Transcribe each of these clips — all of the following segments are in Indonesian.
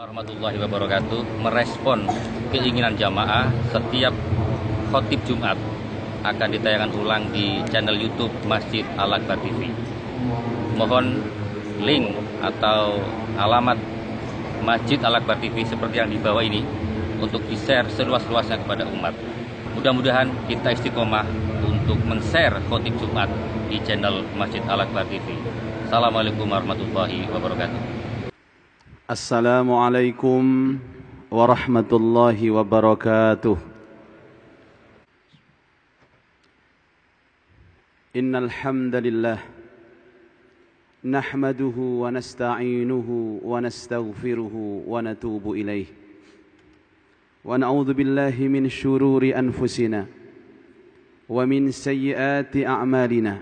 warahmatullahi wabarakatuh merespon keinginan jamaah setiap khotib Jumat akan ditayangkan ulang di channel YouTube Masjid Al Akbar TV. Mohon link atau alamat Masjid Al Akbar TV seperti yang di bawah ini untuk di-share seluas-luasnya kepada umat. Mudah-mudahan kita istiqomah untuk men-share khotib Jumat di channel Masjid Al Akbar TV. Assalamualaikum warahmatullahi wabarakatuh. السلام عليكم ورحمة الله وبركاته إن الحمد لله نحمده ونستعينه ونستغفره ونتوب إليه ونعوذ بالله من شرور أنفسنا ومن سيئات أعمالنا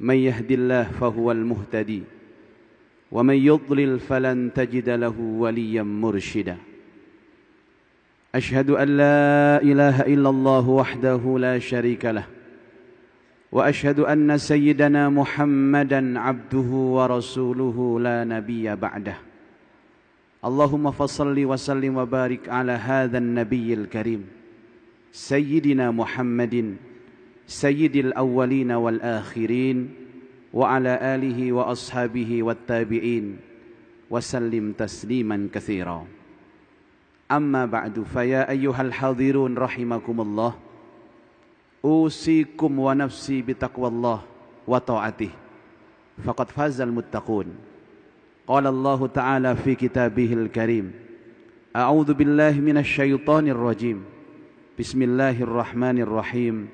من يهد الله فهو المهتدي ومن يضلل فلن تجد له وليا مرشدا أشهد أن لا إله إلا الله وحده لا شريك له وأشهد أن سيدنا محمدا عبده ورسوله لا نبي بعده اللهم فصل وسلم وبارك على هذا النبي الكريم سيدنا محمد سيد الأولين والآخرين وعلى آله وأصحابه والتابعين وسلم تسليما كثيرا. أما بعد فيا أيها الحاضرون رحمكم الله أوصيكم ونفسي بتقوى الله وطاعته. فقد فاز المتقون. قال الله تعالى في كتابه الكريم أعوذ بالله من الشيطان الرجيم. بسم الله الرحمن الرحيم.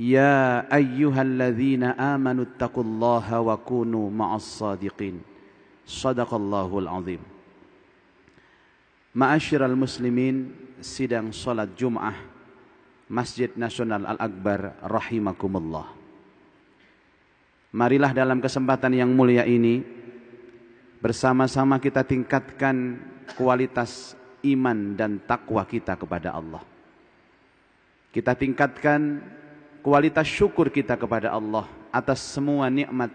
يا أيها الذين آمنوا اتقوا الله وكونوا مع الصادقين صدق الله العظيم Ma'asyiral muslimin sidang salat Jumat Masjid Nasional Al-Akbar rahimakumullah Marilah dalam kesempatan yang mulia ini bersama-sama kita tingkatkan kualitas iman dan takwa kita kepada Allah. Kita tingkatkan kualitas syukur kita kepada Allah atas semua nikmat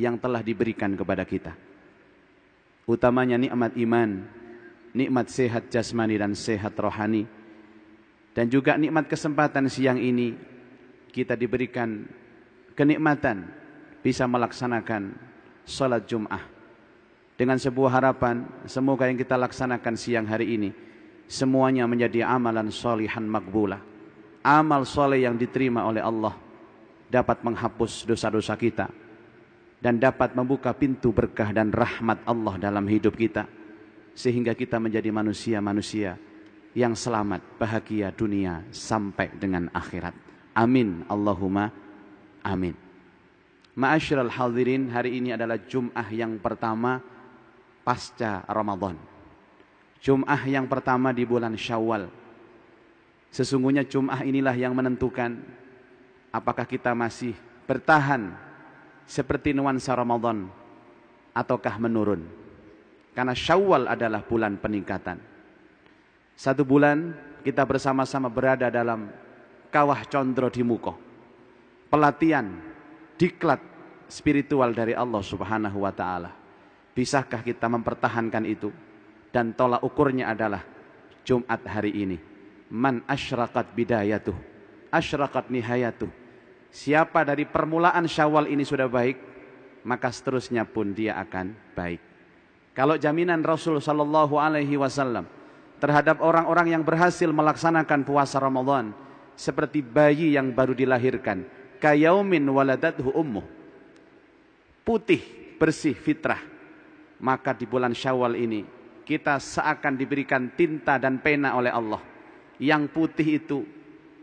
yang telah diberikan kepada kita. Utamanya nikmat iman, nikmat sehat jasmani dan sehat rohani. Dan juga nikmat kesempatan siang ini kita diberikan kenikmatan bisa melaksanakan salat Jum'ah. Dengan sebuah harapan semoga yang kita laksanakan siang hari ini semuanya menjadi amalan solihan makbulah amal soleh yang diterima oleh Allah dapat menghapus dosa-dosa kita dan dapat membuka pintu berkah dan rahmat Allah dalam hidup kita sehingga kita menjadi manusia-manusia yang selamat, bahagia dunia sampai dengan akhirat. Amin Allahumma amin. Ma'asyiral hadirin, hari ini adalah Jum'ah yang pertama pasca Ramadan. Jum'ah yang pertama di bulan Syawal Sesungguhnya Jum'ah inilah yang menentukan apakah kita masih bertahan seperti nuansa Ramadan ataukah menurun. Karena Syawal adalah bulan peningkatan. Satu bulan kita bersama-sama berada dalam kawah condro di muko. Pelatihan, diklat spiritual dari Allah subhanahu wa ta'ala. Bisakah kita mempertahankan itu? Dan tolak ukurnya adalah Jumat hari ini man asyraqat bidayatuh. Asyraqat nihayatuh. Siapa dari permulaan syawal ini sudah baik maka seterusnya pun dia akan baik. Kalau jaminan Rasul sallallahu alaihi wasallam terhadap orang-orang yang berhasil melaksanakan puasa Ramadan seperti bayi yang baru dilahirkan kayaumin waladathu ummuh putih bersih fitrah maka di bulan Syawal ini kita seakan diberikan tinta dan pena oleh Allah yang putih itu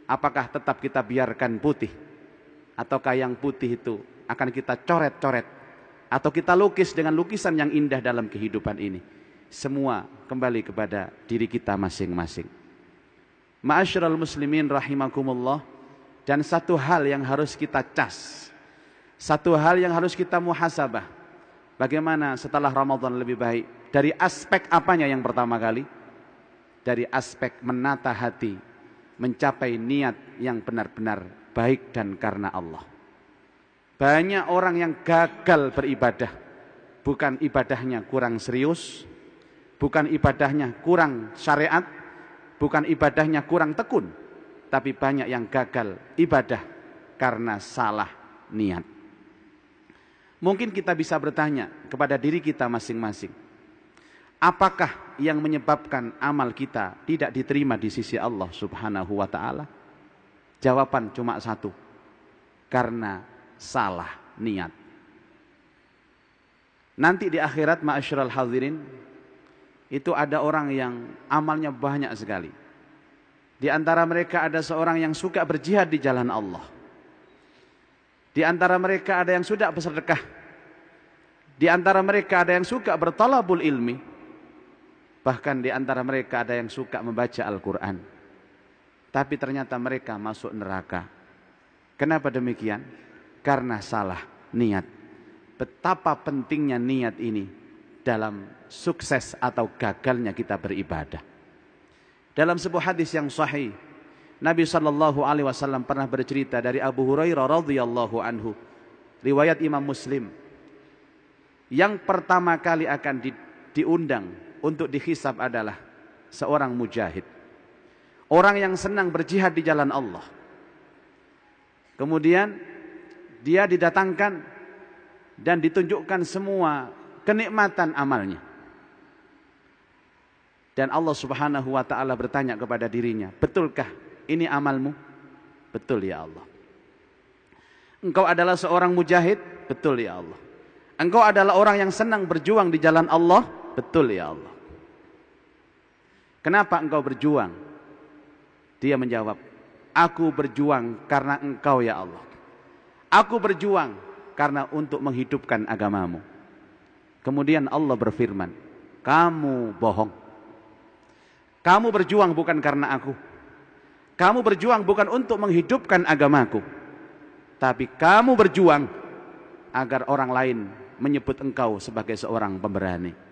apakah tetap kita biarkan putih? Ataukah yang putih itu akan kita coret-coret? Atau kita lukis dengan lukisan yang indah dalam kehidupan ini? Semua kembali kepada diri kita masing-masing. Ma'asyiral muslimin rahimakumullah dan satu hal yang harus kita cas satu hal yang harus kita muhasabah. Bagaimana setelah Ramadan lebih baik? Dari aspek apanya yang pertama kali dari aspek menata hati, mencapai niat yang benar-benar baik dan karena Allah. Banyak orang yang gagal beribadah, bukan ibadahnya kurang serius, Bukan ibadahnya kurang syariat, bukan ibadahnya kurang tekun, tapi banyak yang gagal ibadah karena salah niat. Mungkin kita bisa bertanya kepada diri kita masing-masing. Apakah yang menyebabkan amal kita tidak diterima di sisi Allah Subhanahu wa taala? Jawaban cuma satu. Karena salah niat. Nanti di akhirat ma'asyiral hadirin itu ada orang yang amalnya banyak sekali. Di antara mereka ada seorang yang suka berjihad di jalan Allah. Di antara mereka ada yang sudah bersedekah. Di antara mereka ada yang suka bertalabul ilmi. Bahkan di antara mereka ada yang suka membaca Al-Quran. Tapi ternyata mereka masuk neraka. Kenapa demikian? Karena salah niat. Betapa pentingnya niat ini dalam sukses atau gagalnya kita beribadah. Dalam sebuah hadis yang sahih, Nabi sallallahu alaihi wasallam pernah bercerita dari Abu Hurairah radhiyallahu anhu, riwayat Imam Muslim. Yang pertama kali akan di, diundang untuk dihisab adalah seorang mujahid. Orang yang senang berjihad di jalan Allah. Kemudian dia didatangkan dan ditunjukkan semua kenikmatan amalnya. Dan Allah Subhanahu wa taala bertanya kepada dirinya, "Betulkah ini amalmu?" "Betul ya Allah." "Engkau adalah seorang mujahid?" "Betul ya Allah." "Engkau adalah orang yang senang berjuang di jalan Allah?" "Betul ya Allah." "Kenapa engkau berjuang?" Dia menjawab, "Aku berjuang karena Engkau ya Allah. Aku berjuang karena untuk menghidupkan agamamu." Kemudian Allah berfirman, kamu bohong. Kamu berjuang bukan karena aku. Kamu berjuang bukan untuk menghidupkan agamaku. Tapi kamu berjuang agar orang lain menyebut engkau sebagai seorang pemberani.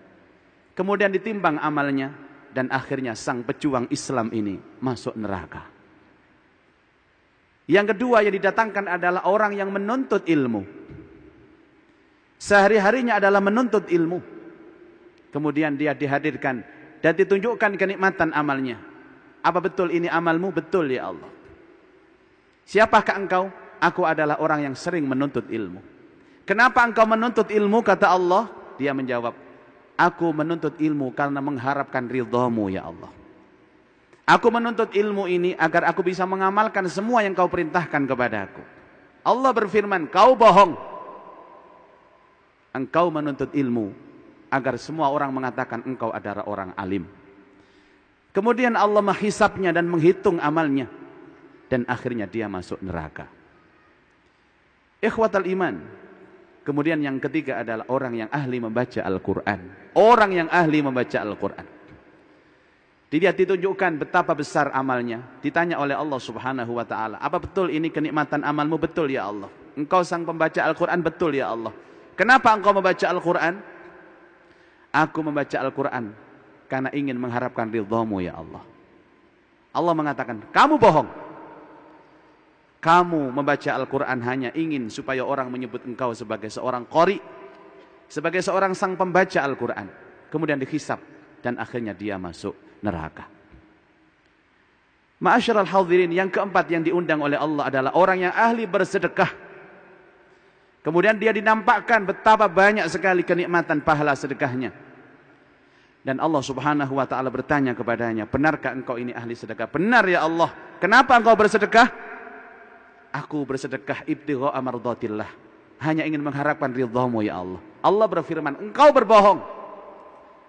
Kemudian ditimbang amalnya dan akhirnya sang pejuang Islam ini masuk neraka. Yang kedua yang didatangkan adalah orang yang menuntut ilmu. Sehari-harinya adalah menuntut ilmu. Kemudian dia dihadirkan dan ditunjukkan kenikmatan amalnya. Apa betul ini amalmu? Betul ya Allah. Siapakah engkau? Aku adalah orang yang sering menuntut ilmu. Kenapa engkau menuntut ilmu? Kata Allah. Dia menjawab, Aku menuntut ilmu karena mengharapkan ridhamu ya Allah. Aku menuntut ilmu ini agar aku bisa mengamalkan semua yang kau perintahkan kepada aku. Allah berfirman, kau bohong engkau menuntut ilmu agar semua orang mengatakan engkau adalah orang alim. Kemudian Allah menghisapnya dan menghitung amalnya dan akhirnya dia masuk neraka. Ikhwatal iman. Kemudian yang ketiga adalah orang yang ahli membaca Al-Qur'an. Orang yang ahli membaca Al-Qur'an. Dia ditunjukkan betapa besar amalnya. Ditanya oleh Allah Subhanahu wa taala, "Apa betul ini kenikmatan amalmu?" "Betul ya Allah." "Engkau sang pembaca Al-Qur'an?" "Betul ya Allah." Kenapa engkau membaca Al-Quran? Aku membaca Al-Quran karena ingin mengharapkan ridhamu ya Allah. Allah mengatakan, kamu bohong. Kamu membaca Al-Quran hanya ingin supaya orang menyebut engkau sebagai seorang qori, sebagai seorang sang pembaca Al-Quran. Kemudian dihisap dan akhirnya dia masuk neraka. Ma'asyiral hadirin yang keempat yang diundang oleh Allah adalah orang yang ahli bersedekah Kemudian dia dinampakkan betapa banyak sekali kenikmatan pahala sedekahnya. Dan Allah subhanahu wa ta'ala bertanya kepadanya, benarkah engkau ini ahli sedekah? Benar ya Allah. Kenapa engkau bersedekah? Aku bersedekah ibtigha amardatillah. Hanya ingin mengharapkan ridhamu ya Allah. Allah berfirman, engkau berbohong.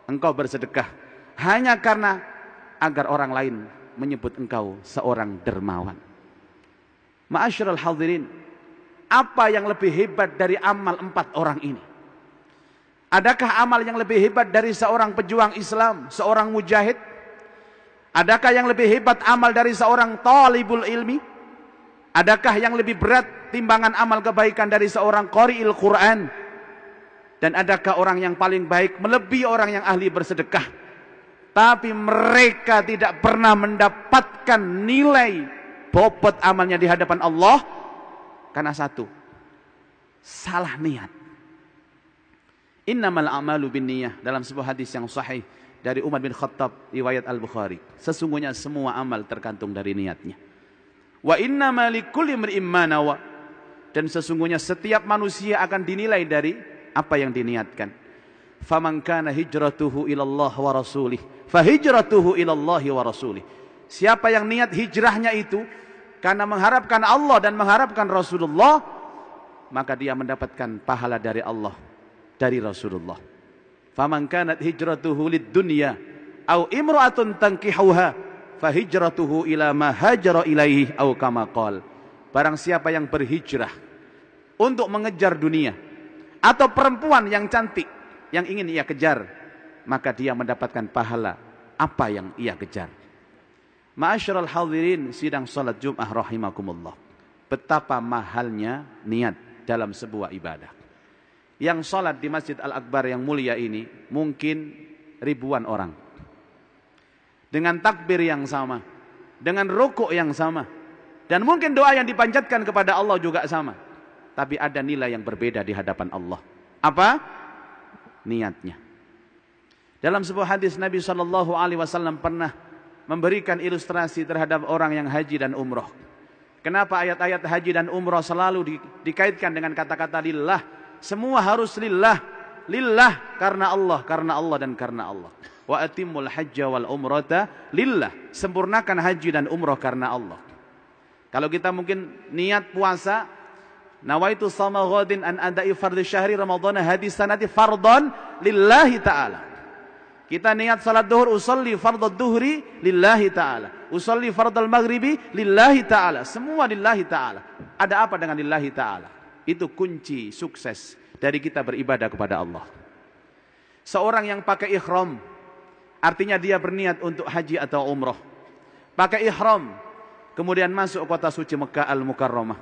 Engkau bersedekah. Hanya karena agar orang lain menyebut engkau seorang dermawan. Ma'asyiral hadirin, apa yang lebih hebat dari amal empat orang ini? Adakah amal yang lebih hebat dari seorang pejuang Islam, seorang mujahid? Adakah yang lebih hebat amal dari seorang talibul ilmi? Adakah yang lebih berat timbangan amal kebaikan dari seorang qari'il Quran? Dan adakah orang yang paling baik melebihi orang yang ahli bersedekah? Tapi mereka tidak pernah mendapatkan nilai bobot amalnya di hadapan Allah karena satu, salah niat. Innamal a'malu binniyah dalam sebuah hadis yang sahih dari Umar bin Khattab riwayat Al-Bukhari. Sesungguhnya semua amal tergantung dari niatnya. Wa innama likulli imri'in ma nawa. Dan sesungguhnya setiap manusia akan dinilai dari apa yang diniatkan. Faman kana hijratuhu ila Allah wa rasulih, fa hijratuhu ila Allah wa rasulih. Siapa yang niat hijrahnya itu karena mengharapkan Allah dan mengharapkan Rasulullah, maka dia mendapatkan pahala dari Allah dari Rasulullah. Faman kanat hijratuhu lid dunya au imra'atun tankihuha fa hijratuhu ila ma hajara ilaihi au kama qol. Barang siapa yang berhijrah untuk mengejar dunia atau perempuan yang cantik yang ingin ia kejar, maka dia mendapatkan pahala apa yang ia kejar. Ma'asyiral hadirin sidang salat Jumat rahimakumullah. Betapa mahalnya niat dalam sebuah ibadah yang sholat di Masjid Al-Akbar yang mulia ini mungkin ribuan orang. Dengan takbir yang sama. Dengan rukuk yang sama. Dan mungkin doa yang dipanjatkan kepada Allah juga sama. Tapi ada nilai yang berbeda di hadapan Allah. Apa? Niatnya. Dalam sebuah hadis Nabi Shallallahu Alaihi Wasallam pernah memberikan ilustrasi terhadap orang yang haji dan umroh. Kenapa ayat-ayat haji dan umroh selalu di, dikaitkan dengan kata-kata lillah semua harus lillah. Lillah karena Allah, karena Allah dan karena Allah. Wa atimul hajja wal umrata lillah. Sempurnakan haji dan umrah karena Allah. Kalau kita mungkin niat puasa, nawaitu sama ghadin an adai fardhu syahri ramadhana hadis sanati fardhan lillahi ta'ala. Kita niat salat duhur usolli fardhu duhri lillahi ta'ala. Usolli fardhu maghribi lillahi ta'ala. Semua lillahi ta'ala. Ada apa dengan lillahi ta'ala? Itu kunci sukses dari kita beribadah kepada Allah. Seorang yang pakai ihram, artinya dia berniat untuk haji atau umroh. Pakai ihram, kemudian masuk kota suci Mekah Al-Mukarramah.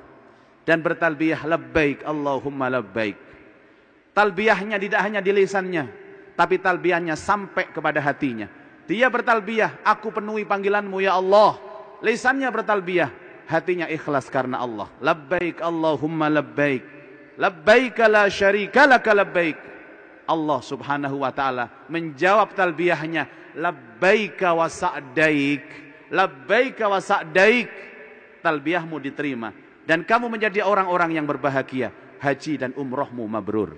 Dan bertalbiyah labbaik Allahumma labbaik. Talbiyahnya tidak hanya di lisannya, tapi talbiyahnya sampai kepada hatinya. Dia bertalbiyah, aku penuhi panggilanmu ya Allah. Lisannya bertalbiyah, hatinya ikhlas karena Allah. Labbaik Allahumma labbaik. Labbaik la syarika laka labbaik. Allah Subhanahu wa taala menjawab talbiyahnya, labbaik wa sa'daik. Labbaik wa sa'daik. Talbiyahmu diterima dan kamu menjadi orang-orang yang berbahagia. Haji dan umrohmu mabrur.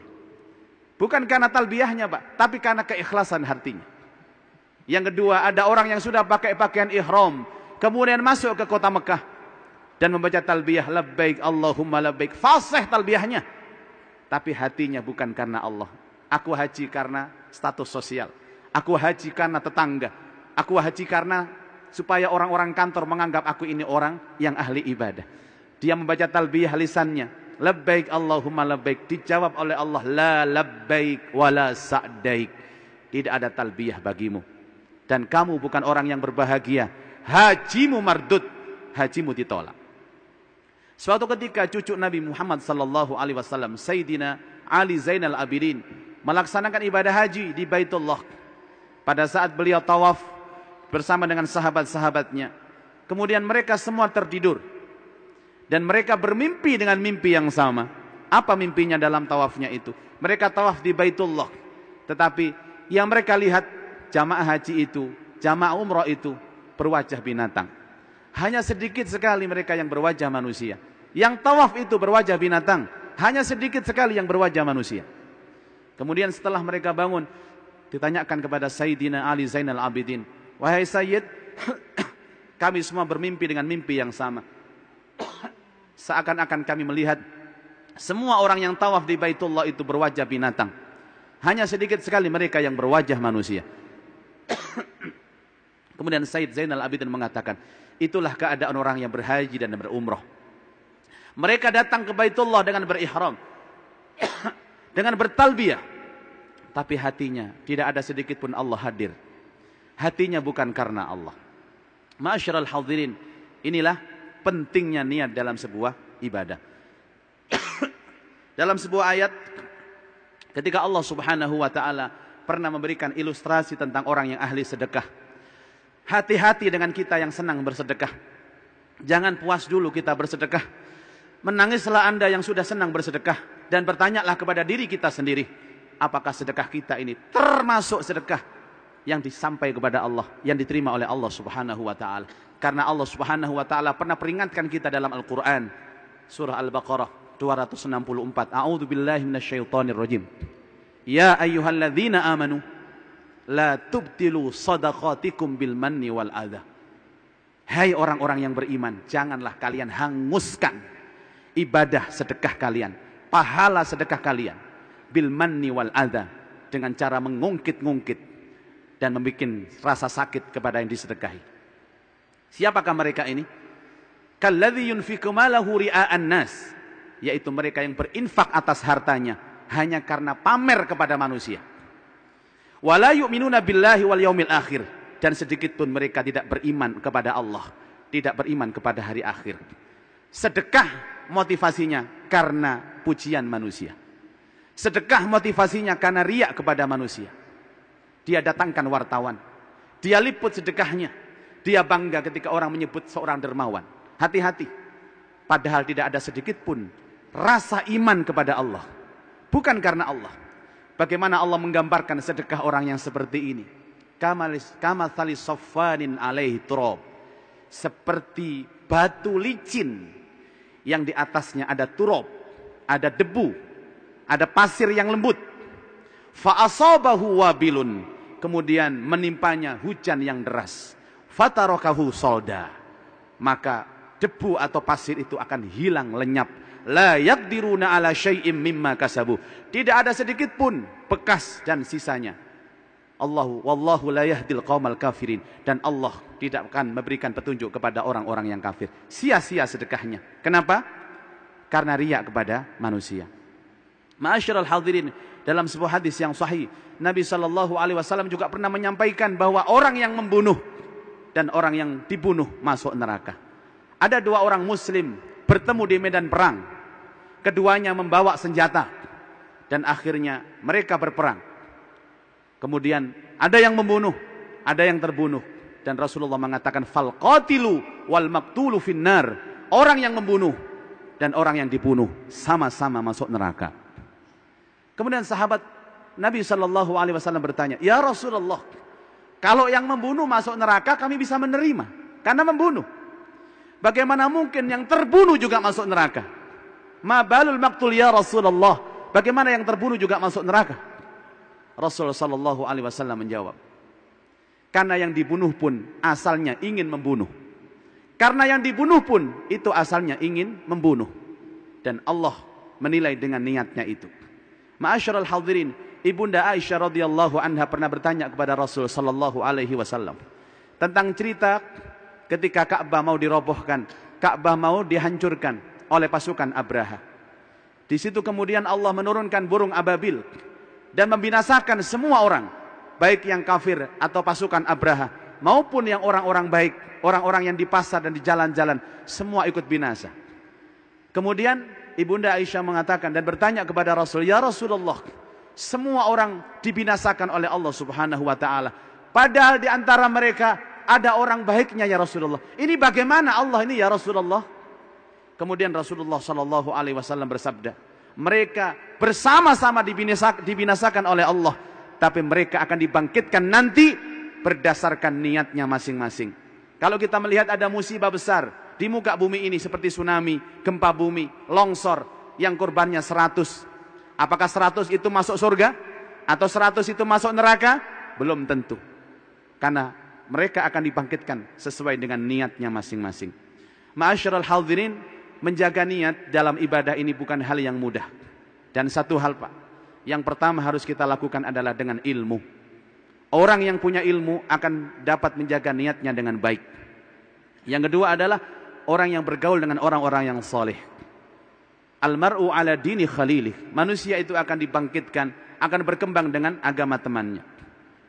Bukan karena talbiyahnya, Pak, tapi karena keikhlasan hatinya. Yang kedua, ada orang yang sudah pakai pakaian ihram, kemudian masuk ke kota Mekah dan membaca talbiyah labbaik Allahumma labbaik fasih talbiyahnya tapi hatinya bukan karena Allah aku haji karena status sosial. Aku haji karena tetangga. Aku haji karena supaya orang-orang kantor menganggap aku ini orang yang ahli ibadah. Dia membaca talbiyah lisannya. Labbaik Allahumma labbaik. Dijawab oleh Allah la labbaik wala sa'daik. Tidak ada talbiyah bagimu. Dan kamu bukan orang yang berbahagia. Hajimu mardud. Hajimu ditolak. Suatu ketika cucu Nabi Muhammad sallallahu alaihi wasallam Sayyidina Ali Zainal Abidin melaksanakan ibadah haji di Baitullah. Pada saat beliau tawaf bersama dengan sahabat-sahabatnya, kemudian mereka semua tertidur. Dan mereka bermimpi dengan mimpi yang sama. Apa mimpinya dalam tawafnya itu? Mereka tawaf di Baitullah. Tetapi yang mereka lihat jamaah haji itu, jamaah umrah itu berwajah binatang. Hanya sedikit sekali mereka yang berwajah manusia. Yang tawaf itu berwajah binatang. Hanya sedikit sekali yang berwajah manusia. Kemudian setelah mereka bangun, ditanyakan kepada Sayyidina Ali Zainal Abidin. Wahai Sayyid, kami semua bermimpi dengan mimpi yang sama. Seakan-akan kami melihat semua orang yang tawaf di Baitullah itu berwajah binatang. Hanya sedikit sekali mereka yang berwajah manusia. Kemudian Sayyid Zainal Abidin mengatakan, Itulah keadaan orang yang berhaji dan berumrah. Mereka datang ke Baitullah dengan berihram. Dengan bertalbiyah. Tapi hatinya tidak ada sedikit pun Allah hadir. Hatinya bukan karena Allah. Ma'asyiral hadirin, inilah pentingnya niat dalam sebuah ibadah. dalam sebuah ayat ketika Allah Subhanahu wa taala pernah memberikan ilustrasi tentang orang yang ahli sedekah. Hati-hati dengan kita yang senang bersedekah. Jangan puas dulu kita bersedekah. Menangislah anda yang sudah senang bersedekah. Dan bertanyalah kepada diri kita sendiri. apakah sedekah kita ini termasuk sedekah yang disampaikan kepada Allah, yang diterima oleh Allah Subhanahu wa taala. Karena Allah Subhanahu wa taala pernah peringatkan kita dalam Al-Qur'an surah Al-Baqarah 264. A'udzu billahi minasyaitonir rajim. Ya ayyuhalladzina amanu la tubtilu sadaqatikum bil manni wal adha. Hai orang-orang yang beriman, janganlah kalian hanguskan ibadah sedekah kalian, pahala sedekah kalian bil manni wal adha dengan cara mengungkit-ungkit dan membuat rasa sakit kepada yang disedekahi. Siapakah mereka ini? Kalladzi yunfiqu malahu ria'an nas, yaitu mereka yang berinfak atas hartanya hanya karena pamer kepada manusia. Wala yu'minuna billahi wal yaumil akhir dan sedikit pun mereka tidak beriman kepada Allah, tidak beriman kepada hari akhir. Sedekah motivasinya karena pujian manusia. Sedekah motivasinya karena riak kepada manusia. Dia datangkan wartawan. Dia liput sedekahnya. Dia bangga ketika orang menyebut seorang dermawan. Hati-hati. Padahal tidak ada sedikit pun rasa iman kepada Allah. Bukan karena Allah. Bagaimana Allah menggambarkan sedekah orang yang seperti ini. Kamathali soffanin alaihi turab. Seperti batu licin yang di atasnya ada turab, ada debu, ada pasir yang lembut. Fa'asabahu wabilun. Kemudian menimpanya hujan yang deras. Fatarokahu solda. Maka debu atau pasir itu akan hilang lenyap la yaqdiruna ala syai'im mimma kasabu. Tidak ada sedikit pun bekas dan sisanya. Allahu wallahu la yahdil qaumal kafirin dan Allah tidak akan memberikan petunjuk kepada orang-orang yang kafir. Sia-sia sedekahnya. Kenapa? Karena riak kepada manusia. Ma'asyiral hadirin, dalam sebuah hadis yang sahih, Nabi sallallahu alaihi wasallam juga pernah menyampaikan bahwa orang yang membunuh dan orang yang dibunuh masuk neraka. Ada dua orang muslim bertemu di medan perang keduanya membawa senjata dan akhirnya mereka berperang. Kemudian ada yang membunuh, ada yang terbunuh dan Rasulullah mengatakan fal qatilu wal maktulu finnar. Orang yang membunuh dan orang yang dibunuh sama-sama masuk neraka. Kemudian sahabat Nabi Shallallahu Alaihi Wasallam bertanya, Ya Rasulullah, kalau yang membunuh masuk neraka kami bisa menerima karena membunuh. Bagaimana mungkin yang terbunuh juga masuk neraka? Ma balul maktul ya Rasulullah. Bagaimana yang terbunuh juga masuk neraka? Rasulullah sallallahu alaihi wasallam menjawab. Karena yang dibunuh pun asalnya ingin membunuh. Karena yang dibunuh pun itu asalnya ingin membunuh. Dan Allah menilai dengan niatnya itu. Ma'asyiral hadirin, Ibunda Aisyah radhiyallahu anha pernah bertanya kepada Rasul sallallahu alaihi wasallam tentang cerita ketika Ka'bah mau dirobohkan, Ka'bah mau dihancurkan oleh pasukan Abraha. Di situ kemudian Allah menurunkan burung ababil dan membinasakan semua orang, baik yang kafir atau pasukan Abraha maupun yang orang-orang baik, orang-orang yang di pasar dan di jalan-jalan, semua ikut binasa. Kemudian Ibunda Aisyah mengatakan dan bertanya kepada Rasul, "Ya Rasulullah, semua orang dibinasakan oleh Allah Subhanahu wa taala. Padahal di antara mereka ada orang baiknya ya Rasulullah. Ini bagaimana Allah ini ya Rasulullah?" Kemudian Rasulullah Shallallahu Alaihi Wasallam bersabda, mereka bersama-sama dibinasakan oleh Allah, tapi mereka akan dibangkitkan nanti berdasarkan niatnya masing-masing. Kalau kita melihat ada musibah besar di muka bumi ini seperti tsunami, gempa bumi, longsor yang korbannya 100. Apakah 100 itu masuk surga? Atau 100 itu masuk neraka? Belum tentu. Karena mereka akan dibangkitkan sesuai dengan niatnya masing-masing. Ma'asyiral hadirin, menjaga niat dalam ibadah ini bukan hal yang mudah. Dan satu hal Pak, yang pertama harus kita lakukan adalah dengan ilmu. Orang yang punya ilmu akan dapat menjaga niatnya dengan baik. Yang kedua adalah orang yang bergaul dengan orang-orang yang soleh. Almaru ala dini khalilih. Manusia itu akan dibangkitkan, akan berkembang dengan agama temannya.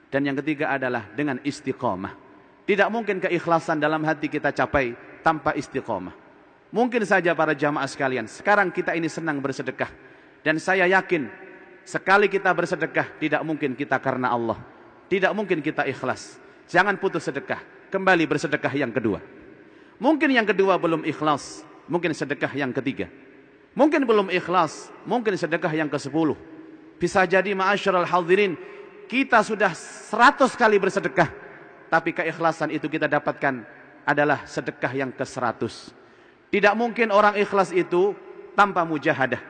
Dan yang ketiga adalah dengan istiqomah. Tidak mungkin keikhlasan dalam hati kita capai tanpa istiqomah. Mungkin saja para jamaah sekalian, sekarang kita ini senang bersedekah. Dan saya yakin, sekali kita bersedekah, tidak mungkin kita karena Allah. Tidak mungkin kita ikhlas. Jangan putus sedekah, kembali bersedekah yang kedua. Mungkin yang kedua belum ikhlas, mungkin sedekah yang ketiga. Mungkin belum ikhlas, mungkin sedekah yang ke sepuluh. Bisa jadi ma'asyiral hadirin kita sudah seratus kali bersedekah tapi keikhlasan itu kita dapatkan adalah sedekah yang ke seratus. Tidak mungkin orang ikhlas itu tanpa mujahadah.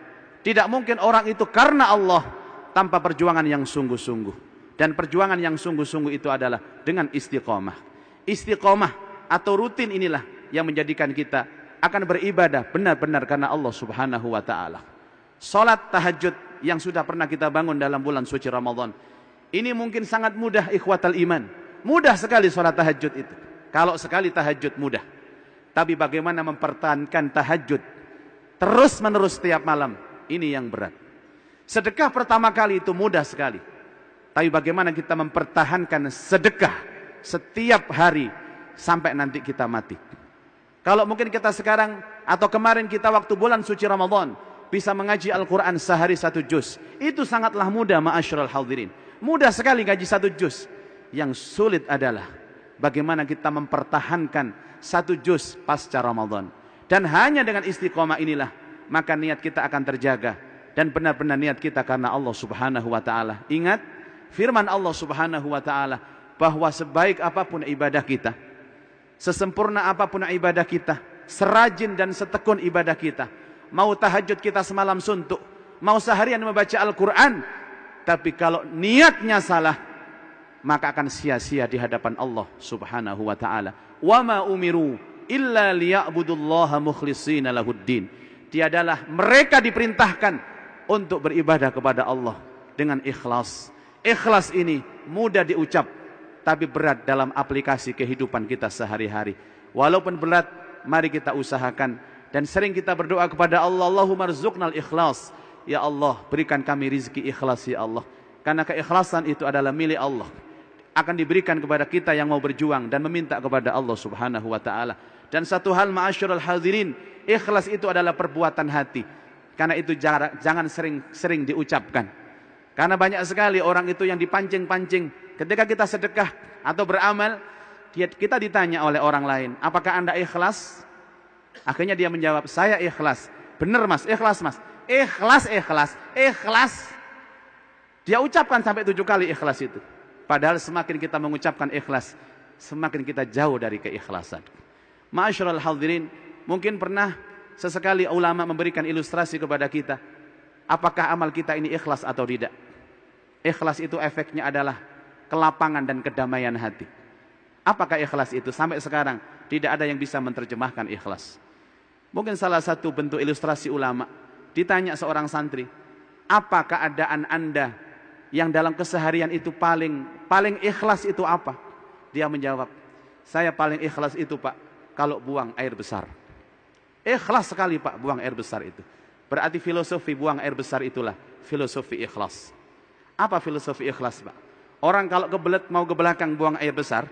Tidak mungkin orang itu karena Allah tanpa perjuangan yang sungguh-sungguh. Dan perjuangan yang sungguh-sungguh itu adalah dengan istiqomah. Istiqomah atau rutin inilah yang menjadikan kita akan beribadah benar-benar karena Allah Subhanahu wa taala. Salat tahajud yang sudah pernah kita bangun dalam bulan suci Ramadan. Ini mungkin sangat mudah ikhwatal iman. Mudah sekali salat tahajud itu. Kalau sekali tahajud mudah. Tapi bagaimana mempertahankan tahajud terus menerus setiap malam, ini yang berat. Sedekah pertama kali itu mudah sekali. Tapi bagaimana kita mempertahankan sedekah setiap hari sampai nanti kita mati. Kalau mungkin kita sekarang atau kemarin kita waktu bulan suci Ramadan bisa mengaji Al-Quran sehari satu juz. Itu sangatlah mudah ma'asyiral hadirin. Mudah sekali ngaji satu juz. Yang sulit adalah bagaimana kita mempertahankan satu juz pasca Ramadan. Dan hanya dengan istiqomah inilah maka niat kita akan terjaga dan benar-benar niat kita karena Allah Subhanahu wa taala. Ingat firman Allah Subhanahu wa taala bahwa sebaik apa pun ibadah kita, sesempurna apa pun ibadah kita, serajin dan setekun ibadah kita, mau tahajud kita semalam suntuk, mau seharian membaca Al-Qur'an, tapi kalau niatnya salah, maka akan sia-sia di hadapan Allah Subhanahu wa taala. Wa ma umiru illa liya'budullaha mukhlishina lahuddin. Tiadalah mereka diperintahkan untuk beribadah kepada Allah dengan ikhlas. Ikhlas ini mudah diucap tapi berat dalam aplikasi kehidupan kita sehari-hari. Walaupun berat, mari kita usahakan dan sering kita berdoa kepada Allah, Allahumma rzuqnal ikhlas. Ya Allah, berikan kami rizki ikhlas ya Allah. Karena keikhlasan itu adalah milik Allah akan diberikan kepada kita yang mau berjuang dan meminta kepada Allah Subhanahu wa taala. Dan satu hal ma'asyiral hadirin, ikhlas itu adalah perbuatan hati. Karena itu jangan sering-sering diucapkan. Karena banyak sekali orang itu yang dipancing-pancing ketika kita sedekah atau beramal, kita ditanya oleh orang lain, "Apakah Anda ikhlas?" Akhirnya dia menjawab, "Saya ikhlas." Benar Mas, ikhlas Mas. Ikhlas, ikhlas, ikhlas. Dia ucapkan sampai tujuh kali ikhlas itu. Padahal semakin kita mengucapkan ikhlas, semakin kita jauh dari keikhlasan. Ma'asyiral hadirin, mungkin pernah sesekali ulama memberikan ilustrasi kepada kita, apakah amal kita ini ikhlas atau tidak. Ikhlas itu efeknya adalah kelapangan dan kedamaian hati. Apakah ikhlas itu? Sampai sekarang tidak ada yang bisa menerjemahkan ikhlas. Mungkin salah satu bentuk ilustrasi ulama, ditanya seorang santri, apa keadaan anda yang dalam keseharian itu paling paling ikhlas itu apa? Dia menjawab, saya paling ikhlas itu Pak, kalau buang air besar. Ikhlas sekali Pak, buang air besar itu. Berarti filosofi buang air besar itulah filosofi ikhlas. Apa filosofi ikhlas Pak? Orang kalau kebelet mau ke belakang buang air besar,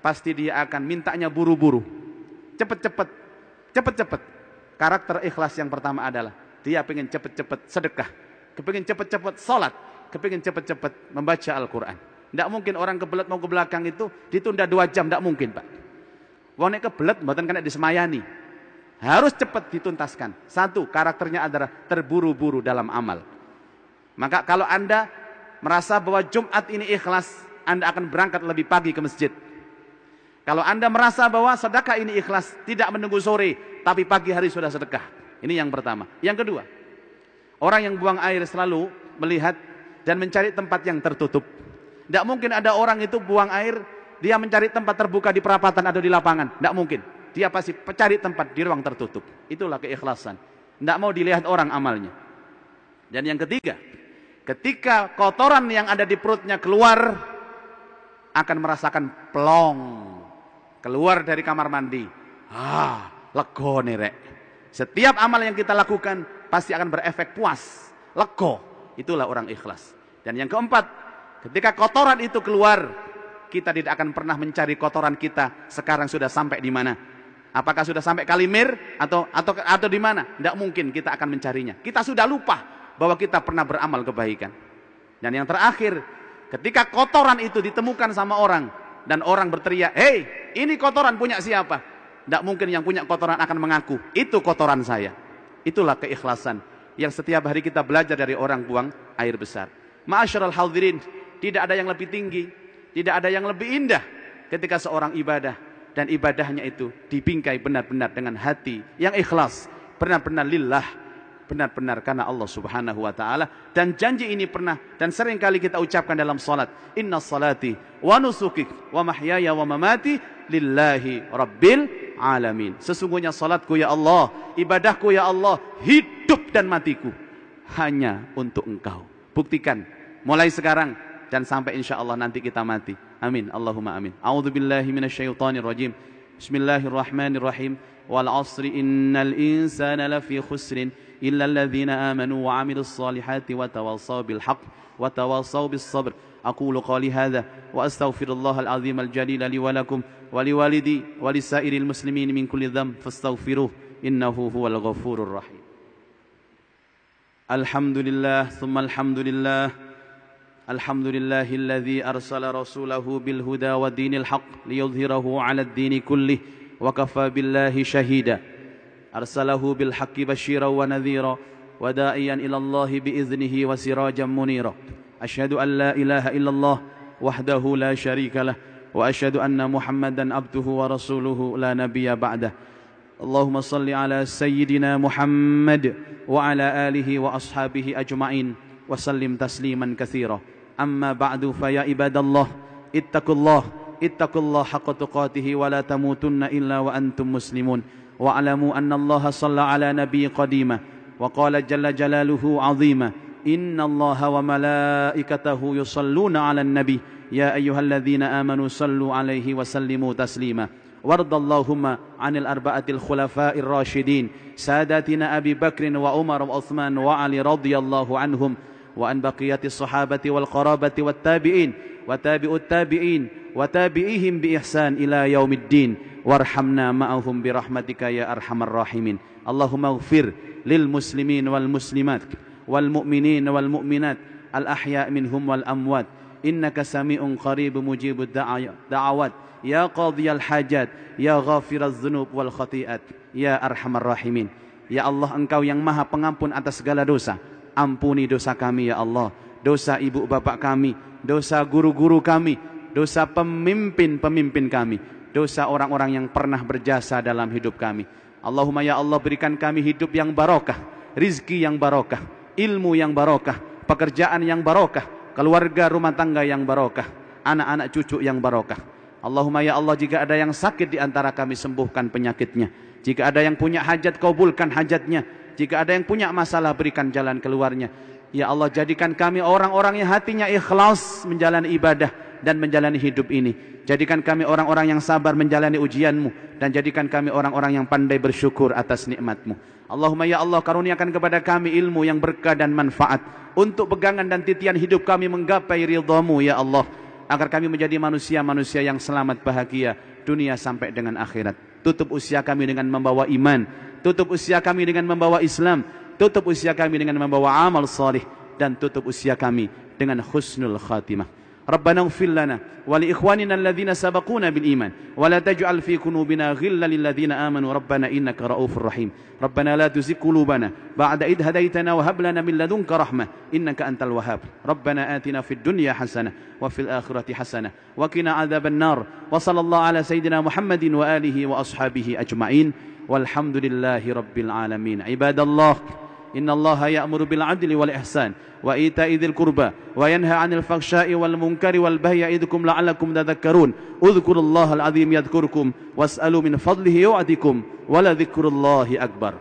pasti dia akan mintanya buru-buru. Cepet-cepet, cepet-cepet. Karakter ikhlas yang pertama adalah dia pengen cepet-cepet sedekah, kepingin cepet-cepet sholat, kepingin cepat-cepat membaca Al-Quran. Tidak mungkin orang kebelet mau ke belakang itu ditunda dua jam, tidak mungkin Pak. Wong kebelet buatan kena disemayani. Harus cepat dituntaskan. Satu, karakternya adalah terburu-buru dalam amal. Maka kalau Anda merasa bahwa Jumat ini ikhlas, Anda akan berangkat lebih pagi ke masjid. Kalau Anda merasa bahwa sedekah ini ikhlas, tidak menunggu sore, tapi pagi hari sudah sedekah. Ini yang pertama. Yang kedua, orang yang buang air selalu melihat dan mencari tempat yang tertutup. Tidak mungkin ada orang itu buang air, dia mencari tempat terbuka di perapatan atau di lapangan. Tidak mungkin. Dia pasti mencari tempat di ruang tertutup. Itulah keikhlasan. Tidak mau dilihat orang amalnya. Dan yang ketiga, ketika kotoran yang ada di perutnya keluar, akan merasakan plong. Keluar dari kamar mandi. Ah, lego nih rek. Setiap amal yang kita lakukan pasti akan berefek puas. Lego. Itulah orang ikhlas. Dan yang keempat, ketika kotoran itu keluar, kita tidak akan pernah mencari kotoran kita sekarang sudah sampai di mana. Apakah sudah sampai Kalimir atau atau atau di mana? Tidak mungkin kita akan mencarinya. Kita sudah lupa bahwa kita pernah beramal kebaikan. Dan yang terakhir, ketika kotoran itu ditemukan sama orang dan orang berteriak, "Hei, ini kotoran punya siapa?" Tidak mungkin yang punya kotoran akan mengaku, "Itu kotoran saya." Itulah keikhlasan yang setiap hari kita belajar dari orang buang air besar. Ma'asyiral hadirin, tidak ada yang lebih tinggi, tidak ada yang lebih indah ketika seorang ibadah dan ibadahnya itu dibingkai benar-benar dengan hati yang ikhlas, benar-benar lillah, benar-benar karena Allah Subhanahu wa taala dan janji ini pernah dan sering kali kita ucapkan dalam salat, inna salati wa nusuki wa mahyaya wa mamati lillahi rabbil alamin. Sesungguhnya salatku ya Allah, ibadahku ya Allah, hidup dan matiku hanya untuk Engkau. Buktikan mulai sekarang dan sampai insya Allah nanti kita mati. Amin. Allahumma amin. A'udzu billahi minasyaitonir rajim. Bismillahirrahmanirrahim. Wal 'asri innal insana lafi khusrin illa alladhina amanu wa 'amilus salihati wa tawassaw bil haqq wa tawassaw bis sabr. أقول قولي هذا وأستغفر الله العظيم الجليل لي ولكم ولوالدي ولسائر المسلمين من كل ذنب فاستغفروه إنه هو الغفور الرحيم الحمد لله ثم الحمد لله الحمد لله الذي أرسل رسوله بالهدى ودين الحق ليظهره على الدين كله وكفى بالله شهيدا. أرسله بالحق بشيرا ونذيرا وداعيا إلى الله بإذنه وسراجا منيرا. أشهد أن لا إله إلا الله وحده لا شريك له وأشهد أن محمدا عبده ورسوله لا نبي بعده. اللهم صل على سيدنا محمد وعلى آله وأصحابه أجمعين وسلم تسليما كثيرا. أما بعد فيا عباد الله اتقوا الله اتقوا الله حق تقاته ولا تموتن إلا وأنتم مسلمون. واعلموا أن الله صلى على نبي قديمة وقال جل جلاله عظيما إن الله وملائكته يصلون على النبي يا أيها الذين آمنوا صلوا عليه وسلموا تسليما. وارض اللهم عن الأربعة الخلفاء الراشدين ساداتنا أبي بكر وعمر وعثمان وعلي رضي الله عنهم وأن بقية الصحابة والقرابة والتابعين وتابع التابعين وتابعيهم بإحسان إلى يوم الدين. وارحمنا معهم برحمتك يا أرحم الراحمين. اللهم اغفر للمسلمين والمسلمات والمؤمنين والمؤمنات الأحياء منهم والأموات. إنك سميع قريب مجيب الدعوات يا قاضي الحاجات يا غافر الذنوب والخطيئات. يا أرحم الراحمين. Ya Allah engkau yang maha pengampun atas segala dosa. Ampuni dosa kami ya Allah. Dosa ibu bapak kami, dosa guru-guru kami, dosa pemimpin-pemimpin kami, dosa orang-orang yang pernah berjasa dalam hidup kami. Allahumma ya Allah berikan kami hidup yang barokah, rizki yang barokah, ilmu yang barokah, pekerjaan yang barokah, keluarga rumah tangga yang barokah, anak-anak cucu yang barokah. Allahumma ya Allah jika ada yang sakit di antara kami sembuhkan penyakitnya. Jika ada yang punya hajat kabulkan hajatnya. Jika ada yang punya masalah berikan jalan keluarnya. Ya Allah jadikan kami orang-orang yang hatinya ikhlas menjalani ibadah dan menjalani hidup ini. Jadikan kami orang-orang yang sabar menjalani ujianmu. Dan jadikan kami orang-orang yang pandai bersyukur atas nikmatmu. Allahumma ya Allah karuniakan kepada kami ilmu yang berkah dan manfaat. Untuk pegangan dan titian hidup kami menggapai ridhamu ya Allah. Agar kami menjadi manusia-manusia yang selamat bahagia. Dunia sampai dengan akhirat. Tutup usia kami dengan membawa iman tutup usia kami dengan membawa Islam, tutup usia kami dengan membawa amal salih. Dan tutup usia kami dengan husnul khatimah. ربنا اغفر لنا ولإخواننا الذين سبقونا بالإيمان ولا تجعل في قلوبنا غلا للذين آمنوا ربنا إنك رؤوف رحيم ربنا لا تزغ قلوبنا بعد إذ هديتنا وهب لنا من لدنك رحمة إنك أنت الوهاب ربنا آتنا في الدنيا حسنة وفي الآخرة حسنة وقنا عذاب النار وصلى الله على سيدنا محمد وآله وأصحابه أجمعين والحمد لله رب العالمين. عباد الله إن الله يأمر بالعدل والإحسان وإيتاء ذي القربى وينهى عن الفحشاء والمنكر والبغي يعظكم لعلكم تذكرون. اذكروا الله العظيم يذكركم واسألوا من فضله يعطكم ولذكر الله أكبر.